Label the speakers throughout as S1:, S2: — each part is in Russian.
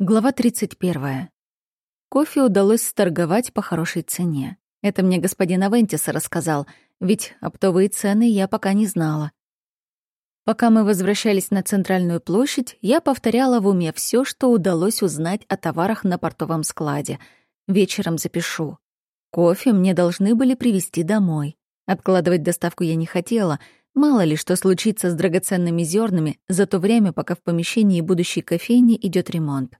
S1: Глава 31. Кофе удалось сторговать по хорошей цене. Это мне господин Авентис рассказал, ведь оптовые цены я пока не знала. Пока мы возвращались на центральную площадь, я повторяла в уме все, что удалось узнать о товарах на портовом складе. Вечером запишу. Кофе мне должны были привезти домой. Откладывать доставку я не хотела, мало ли что случится с драгоценными зернами за то время, пока в помещении будущей кофейни идет ремонт.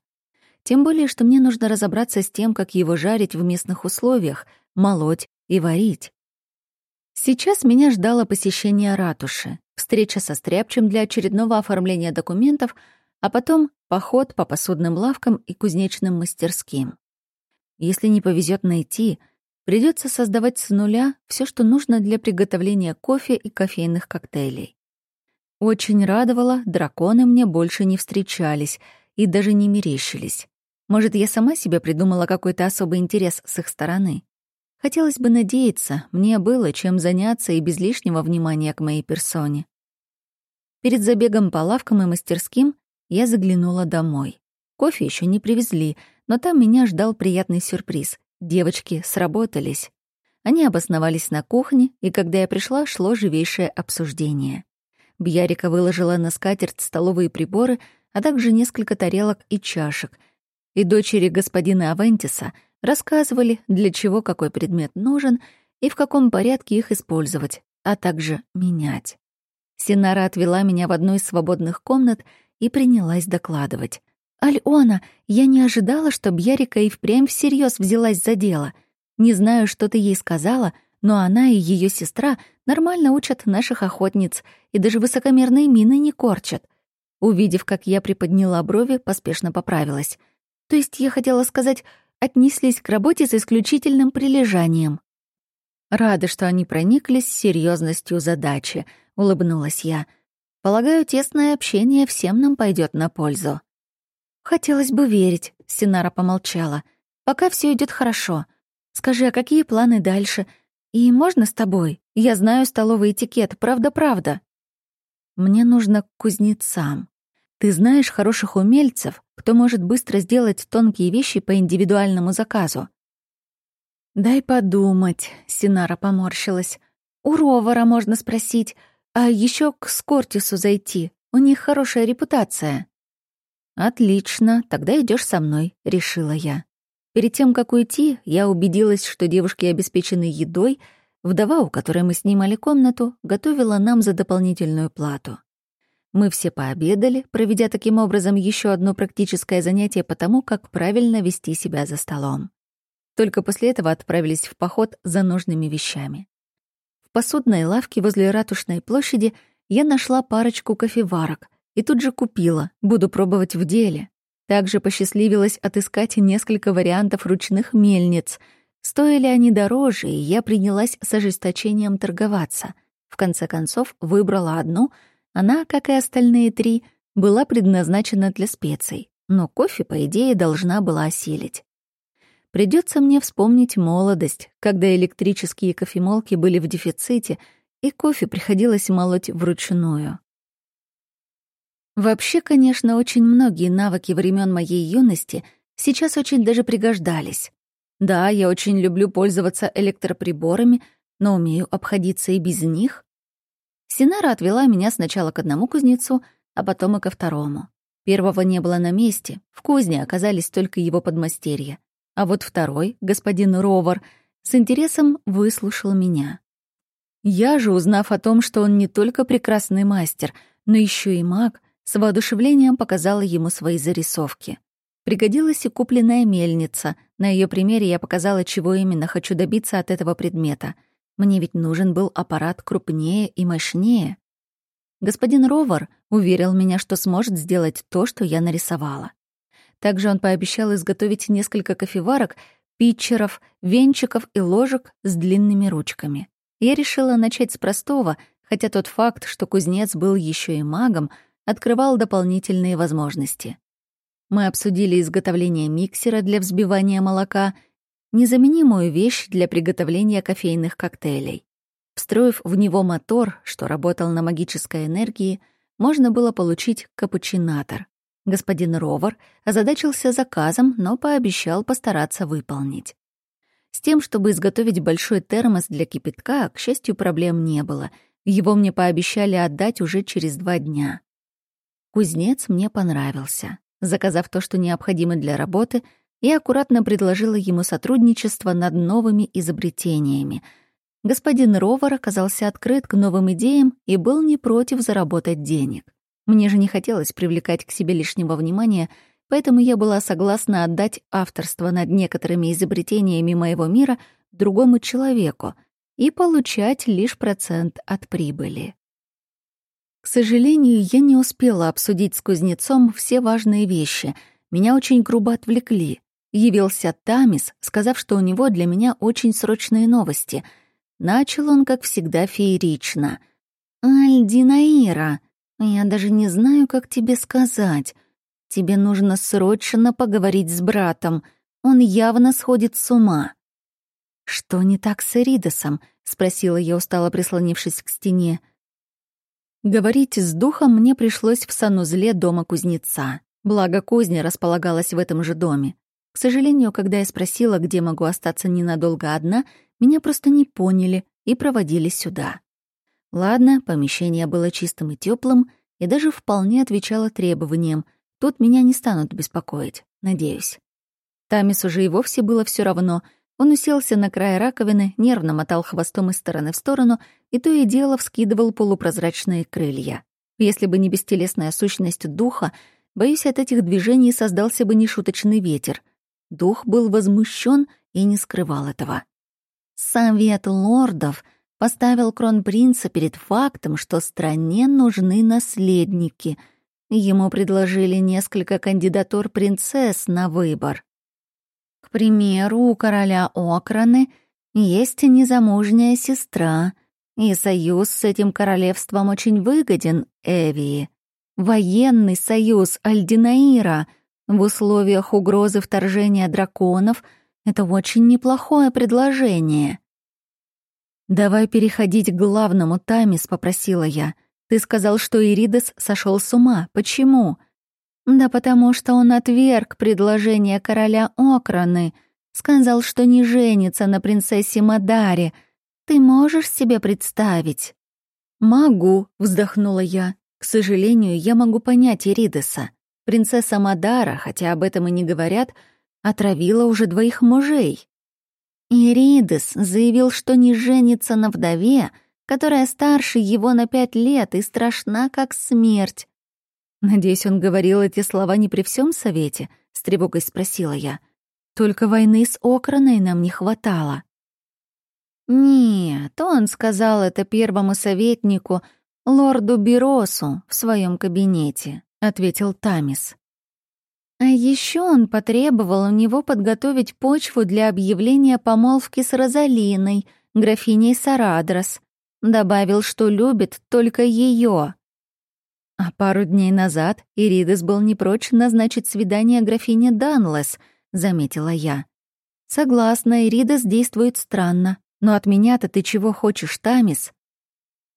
S1: Тем более, что мне нужно разобраться с тем, как его жарить в местных условиях, молоть и варить. Сейчас меня ждало посещение ратуши, встреча со Стряпчем для очередного оформления документов, а потом поход по посудным лавкам и кузнечным мастерским. Если не повезет найти, придется создавать с нуля все, что нужно для приготовления кофе и кофейных коктейлей. Очень радовало, драконы мне больше не встречались и даже не мерещились. Может, я сама себе придумала какой-то особый интерес с их стороны. Хотелось бы надеяться, мне было чем заняться и без лишнего внимания к моей персоне. Перед забегом по лавкам и мастерским я заглянула домой. Кофе еще не привезли, но там меня ждал приятный сюрприз. Девочки сработались. Они обосновались на кухне, и когда я пришла, шло живейшее обсуждение. Бьярика выложила на скатерть столовые приборы, а также несколько тарелок и чашек — и дочери господина Авентиса рассказывали, для чего какой предмет нужен и в каком порядке их использовать, а также менять. Синара отвела меня в одну из свободных комнат и принялась докладывать. «Альона, я не ожидала, что Бьярика и впрямь всерьез взялась за дело. Не знаю, что ты ей сказала, но она и ее сестра нормально учат наших охотниц и даже высокомерные мины не корчат». Увидев, как я приподняла брови, поспешно поправилась. То есть я хотела сказать, отнеслись к работе с исключительным прилежанием. Рада, что они прониклись серьезностью задачи, улыбнулась я. Полагаю, тесное общение всем нам пойдет на пользу. Хотелось бы верить, Синара помолчала. Пока все идет хорошо. Скажи, а какие планы дальше? И можно с тобой? Я знаю столовый этикет, правда-правда. Мне нужно к кузнецам. Ты знаешь хороших умельцев, кто может быстро сделать тонкие вещи по индивидуальному заказу. «Дай подумать», — Синара поморщилась. «У Ровара можно спросить, а еще к Скортису зайти. У них хорошая репутация». «Отлично, тогда идешь со мной», — решила я. Перед тем, как уйти, я убедилась, что девушки обеспечены едой, вдова, у которой мы снимали комнату, готовила нам за дополнительную плату. Мы все пообедали, проведя таким образом еще одно практическое занятие по тому, как правильно вести себя за столом. Только после этого отправились в поход за нужными вещами. В посудной лавке возле Ратушной площади я нашла парочку кофеварок и тут же купила, буду пробовать в деле. Также посчастливилось отыскать несколько вариантов ручных мельниц. Стоили они дороже, и я принялась с ожесточением торговаться. В конце концов, выбрала одну — она, как и остальные три, была предназначена для специй, но кофе, по идее, должна была осилить. Придется мне вспомнить молодость, когда электрические кофемолки были в дефиците, и кофе приходилось молоть вручную. Вообще, конечно, очень многие навыки времен моей юности сейчас очень даже пригождались. Да, я очень люблю пользоваться электроприборами, но умею обходиться и без них. Синара отвела меня сначала к одному кузнецу, а потом и ко второму. Первого не было на месте, в кузне оказались только его подмастерья. А вот второй, господин Ровар, с интересом выслушал меня. Я же, узнав о том, что он не только прекрасный мастер, но еще и маг, с воодушевлением показала ему свои зарисовки. Пригодилась и купленная мельница. На ее примере я показала, чего именно хочу добиться от этого предмета — мне ведь нужен был аппарат крупнее и мощнее. Господин Ровар уверил меня, что сможет сделать то, что я нарисовала. Также он пообещал изготовить несколько кофеварок, питчеров, венчиков и ложек с длинными ручками. Я решила начать с простого, хотя тот факт, что кузнец был еще и магом, открывал дополнительные возможности. Мы обсудили изготовление миксера для взбивания молока — незаменимую вещь для приготовления кофейных коктейлей. Встроив в него мотор, что работал на магической энергии, можно было получить капучинатор. Господин Ровар озадачился заказом, но пообещал постараться выполнить. С тем, чтобы изготовить большой термос для кипятка, к счастью, проблем не было. Его мне пообещали отдать уже через два дня. Кузнец мне понравился. Заказав то, что необходимо для работы, я аккуратно предложила ему сотрудничество над новыми изобретениями. Господин Ровар оказался открыт к новым идеям и был не против заработать денег. Мне же не хотелось привлекать к себе лишнего внимания, поэтому я была согласна отдать авторство над некоторыми изобретениями моего мира другому человеку и получать лишь процент от прибыли. К сожалению, я не успела обсудить с кузнецом все важные вещи. Меня очень грубо отвлекли. Явился Тамис, сказав, что у него для меня очень срочные новости. Начал он, как всегда, феерично. «Альдинаира, я даже не знаю, как тебе сказать. Тебе нужно срочно поговорить с братом. Он явно сходит с ума». «Что не так с Эридосом?» — спросила я, устало прислонившись к стене. Говорить с духом мне пришлось в санузле дома кузнеца. Благо, кузня располагалась в этом же доме. К сожалению, когда я спросила, где могу остаться ненадолго одна, меня просто не поняли и проводили сюда. Ладно, помещение было чистым и теплым и даже вполне отвечало требованиям. Тут меня не станут беспокоить, надеюсь. Тамис уже и вовсе было все равно. Он уселся на край раковины, нервно мотал хвостом из стороны в сторону и то и дело вскидывал полупрозрачные крылья. Если бы не бестелесная сущность духа, боюсь, от этих движений создался бы нешуточный ветер. Дух был возмущен и не скрывал этого. «Совет лордов», поставил кронпринца перед фактом, что стране нужны наследники. Ему предложили несколько кандидатур принцесс на выбор. К примеру, у короля Окраны есть незамужняя сестра, и союз с этим королевством очень выгоден Эвии. Военный союз Альдинаира в условиях угрозы вторжения драконов — это очень неплохое предложение. «Давай переходить к главному, Тамис», — попросила я. «Ты сказал, что Иридес сошел с ума. Почему?» «Да потому что он отверг предложение короля Окраны. Сказал, что не женится на принцессе Мадаре. Ты можешь себе представить?» «Могу», — вздохнула я. «К сожалению, я могу понять Иридеса. Принцесса Мадара, хотя об этом и не говорят, отравила уже двоих мужей. Иридес заявил, что не женится на вдове, которая старше его на пять лет и страшна, как смерть. «Надеюсь, он говорил эти слова не при всем совете?» — с тревогой спросила я. «Только войны с Окраной нам не хватало». «Нет, он сказал это первому советнику, лорду Биросу, в своем кабинете», — ответил Тамис. А еще он потребовал у него подготовить почву для объявления помолвки с Розалиной, графиней Сарадрос. Добавил, что любит только ее. А пару дней назад Иридес был не прочь назначить свидание графине Данлес, заметила я. Согласна, Иридес действует странно. Но от меня-то ты чего хочешь, Тамис?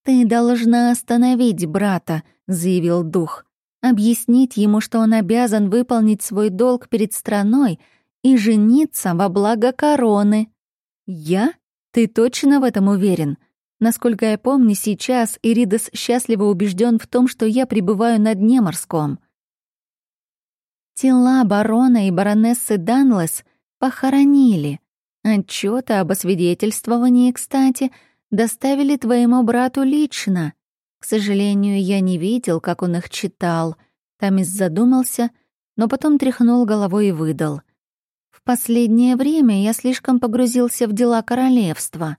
S1: Ты должна остановить брата, заявил дух объяснить ему, что он обязан выполнить свой долг перед страной и жениться во благо короны. Я? Ты точно в этом уверен? Насколько я помню, сейчас Иридес счастливо убежден в том, что я пребываю на дне морском. Тела барона и баронессы Данлес похоронили. Отчёты об освидетельствовании, кстати, доставили твоему брату лично. К сожалению, я не видел, как он их читал. Тамис задумался, но потом тряхнул головой и выдал. В последнее время я слишком погрузился в дела королевства.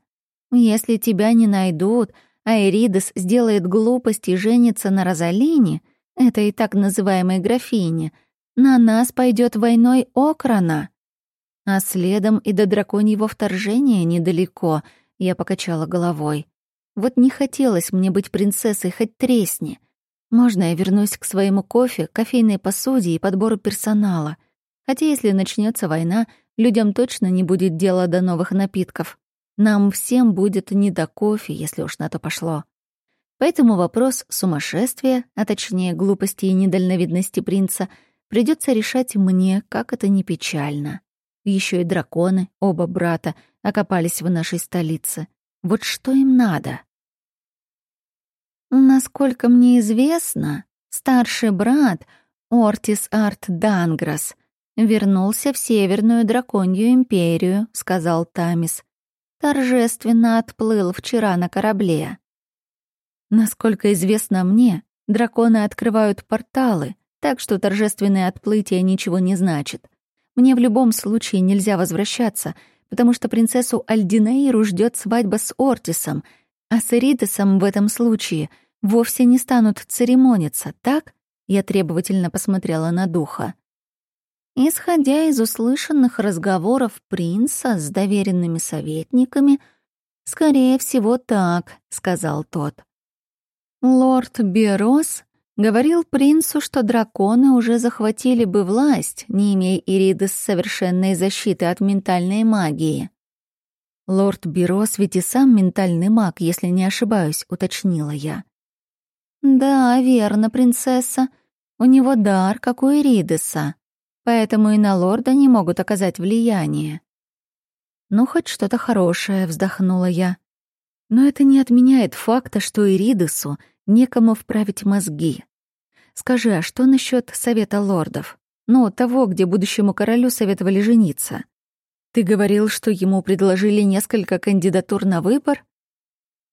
S1: Если тебя не найдут, а Эридес сделает глупость и женится на Розалине, это и так называемой графине, на нас пойдет войной Окрана. А следом и до драконьего вторжения недалеко, я покачала головой. Вот не хотелось мне быть принцессой, хоть тресни. Можно я вернусь к своему кофе, кофейной посуде и подбору персонала. Хотя если начнется война, людям точно не будет дела до новых напитков. Нам всем будет не до кофе, если уж на то пошло. Поэтому вопрос сумасшествия, а точнее глупости и недальновидности принца, придется решать мне, как это не печально. Еще и драконы, оба брата, окопались в нашей столице. Вот что им надо? Насколько мне известно, старший брат Ортис Арт Данграс вернулся в Северную Драконью империю, сказал Тамис. Торжественно отплыл вчера на корабле. Насколько известно мне, драконы открывают порталы, так что торжественное отплытие ничего не значит. Мне в любом случае нельзя возвращаться, потому что принцессу Альдинаиру ждет свадьба с Ортисом, а с Эридесом в этом случае вовсе не станут церемониться, так? Я требовательно посмотрела на духа. Исходя из услышанных разговоров принца с доверенными советниками, скорее всего, так, сказал тот. Лорд Берос говорил принцу, что драконы уже захватили бы власть, не имея Иридес совершенной защиты от ментальной магии. Лорд Берос ведь и сам ментальный маг, если не ошибаюсь, уточнила я. Да, верно, принцесса. У него дар, как у Иридеса, поэтому и на лорда не могут оказать влияние. Ну, хоть что-то хорошее, вздохнула я. Но это не отменяет факта, что Иридесу — некому вправить мозги. Скажи, а что насчет совета лордов? Ну, того, где будущему королю советовали жениться. Ты говорил, что ему предложили несколько кандидатур на выбор?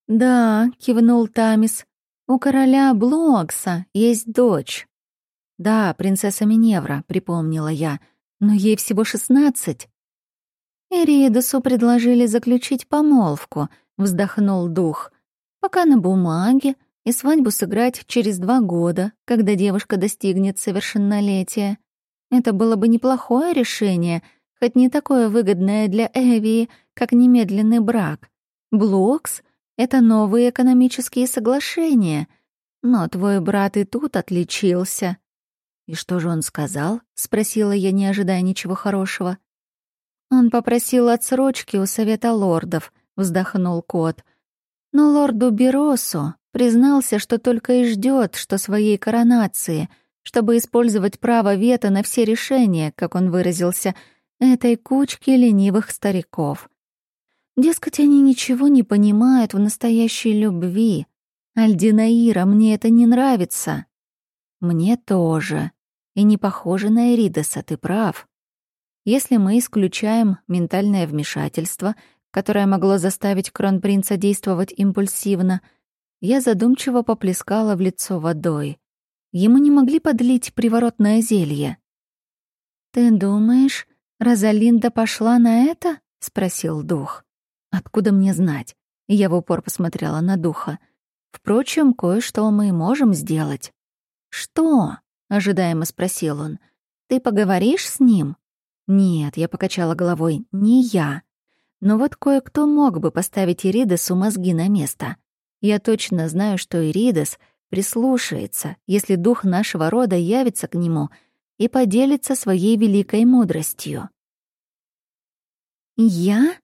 S1: Да, кивнул Тамис. У короля Блуакса есть дочь. Да, принцесса Миневра, припомнила я, но ей всего шестнадцать. Эридосу предложили заключить помолвку, вздохнул дух. Пока на бумаге, и свадьбу сыграть через два года, когда девушка достигнет совершеннолетия. Это было бы неплохое решение, хоть не такое выгодное для Эвии, как немедленный брак. Блокс — это новые экономические соглашения, но твой брат и тут отличился. «И что же он сказал?» — спросила я, не ожидая ничего хорошего. «Он попросил отсрочки у совета лордов», — вздохнул кот. «Но лорду Беросу Признался, что только и ждет, что своей коронации, чтобы использовать право вето на все решения, как он выразился, этой кучки ленивых стариков. Дескать, они ничего не понимают в настоящей любви. Альдинаира, мне это не нравится. Мне тоже. И не похоже на Эридеса, ты прав. Если мы исключаем ментальное вмешательство, которое могло заставить кронпринца действовать импульсивно — я задумчиво поплескала в лицо водой. Ему не могли подлить приворотное зелье. «Ты думаешь, Розалинда пошла на это?» — спросил дух. «Откуда мне знать?» Я в упор посмотрела на духа. «Впрочем, кое-что мы можем сделать». «Что?» — ожидаемо спросил он. «Ты поговоришь с ним?» «Нет», — я покачала головой, — «не я. Но вот кое-кто мог бы поставить Иридесу мозги на место. Я точно знаю, что Иридес прислушается, если дух нашего рода явится к нему и поделится своей великой мудростью. «Я?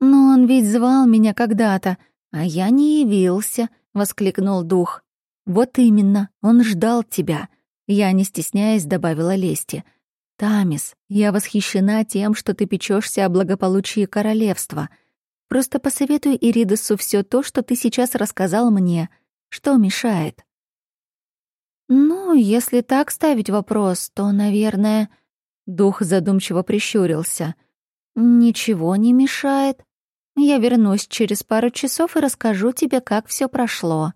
S1: Но он ведь звал меня когда-то, а я не явился», — воскликнул дух. «Вот именно, он ждал тебя», — я, не стесняясь, добавила Лести. «Тамис, я восхищена тем, что ты печешься о благополучии королевства», — Просто посоветуй Иридесу все то, что ты сейчас рассказал мне. Что мешает?» «Ну, если так ставить вопрос, то, наверное...» Дух задумчиво прищурился. «Ничего не мешает. Я вернусь через пару часов и расскажу тебе, как все прошло».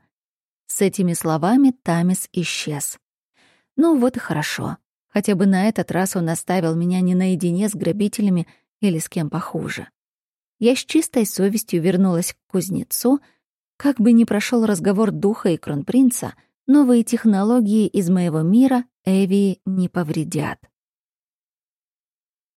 S1: С этими словами Тамис исчез. «Ну вот и хорошо. Хотя бы на этот раз он оставил меня не наедине с грабителями или с кем похуже я с чистой совестью вернулась к кузнецу. Как бы ни прошел разговор духа и кронпринца, новые технологии из моего мира Эви не повредят.